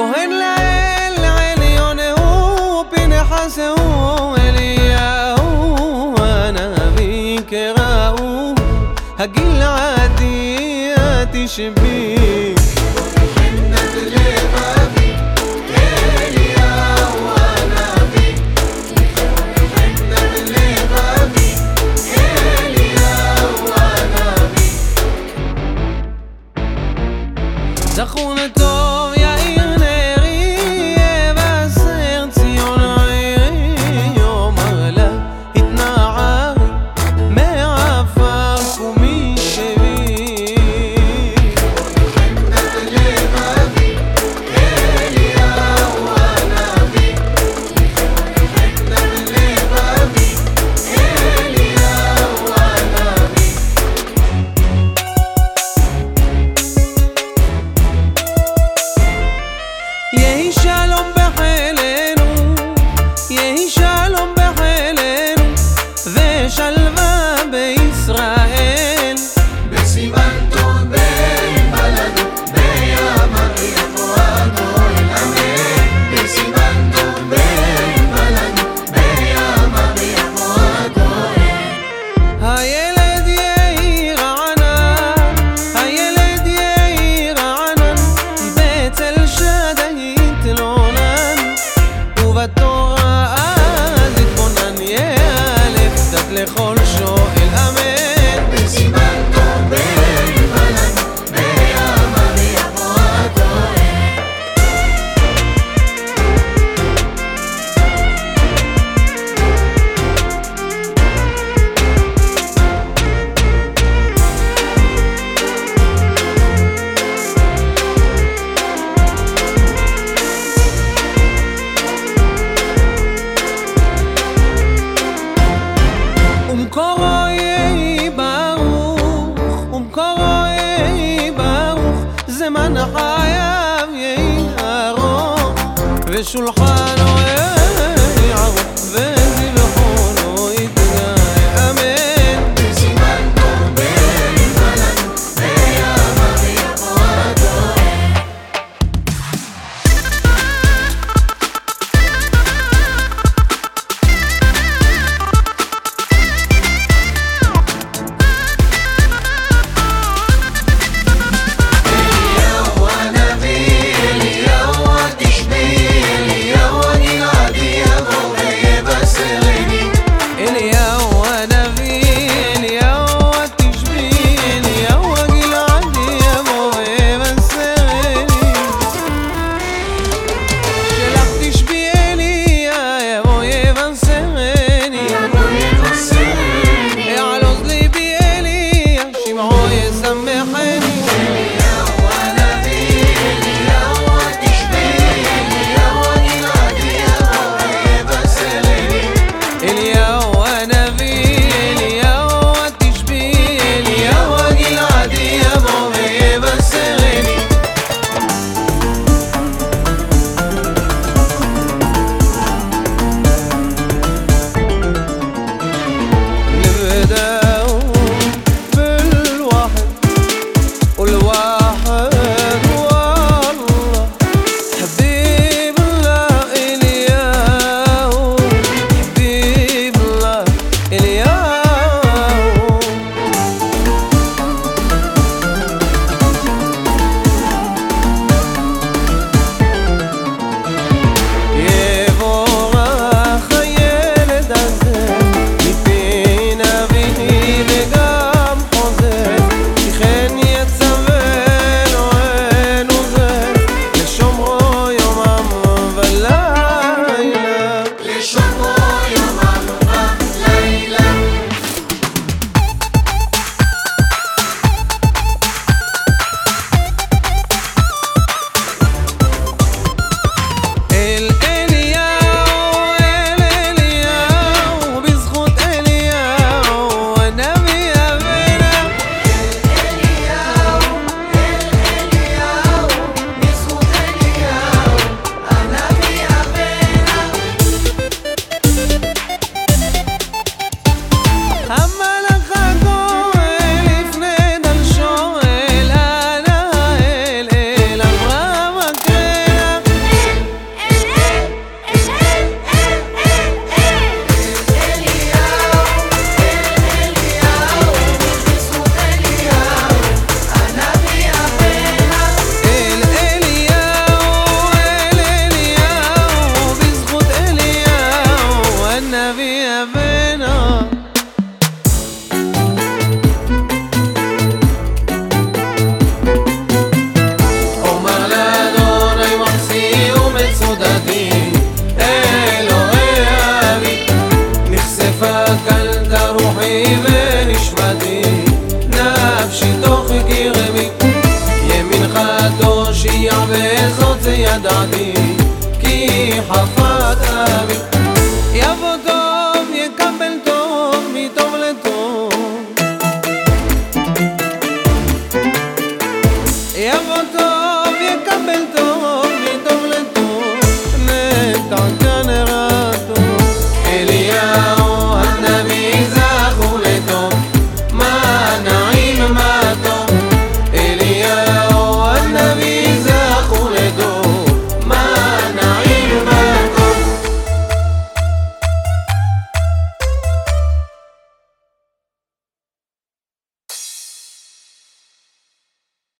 كهن ليل العليون هو بنحس هو إليا هو أنا بيك غاو هجيل عادياتي شبيك وكهنة اللي ما زمان حياة ينهارو في شلحان وين pena. אומר לאדוני מחזיר ומצודדי, אלוהי אבי, נחשפה קלת רוחי ונשמתי, נפשי תוך גרמי, ימינך תושיע וזאת זה ידעתי, כי חפת אבי